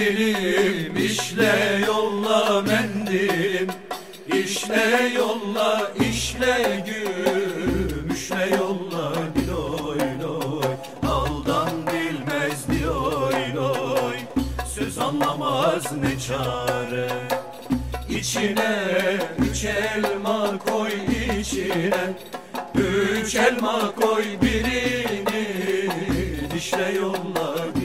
mendilim işle yolla mendilim işle yolla işle gümüşle yolla diloy loy aldan bilmez diloy loy söz anlamaz ne çare. İçine üç elma koy içine. Üç elma koy birini. Dişle yollar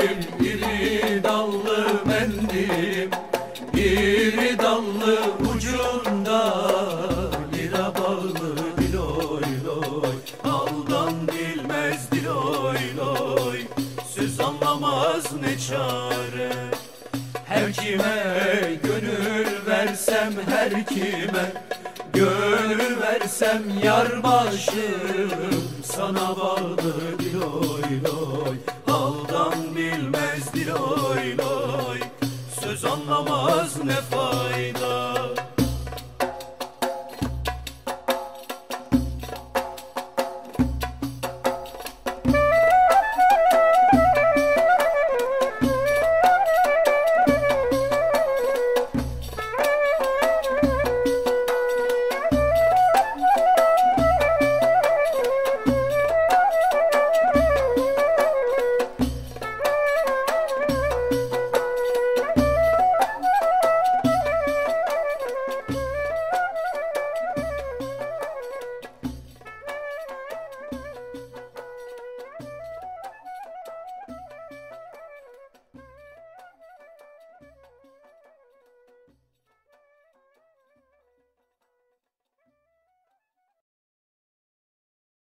Mendilim iri dallı mendilim iri ucunda. Lira bağlı diloy loy Aldan bilmez diloy loy. Söz anlamaz ne çare Her kime gönül versem her kime Gönül versem yar başım. Sana bağlı diloy loy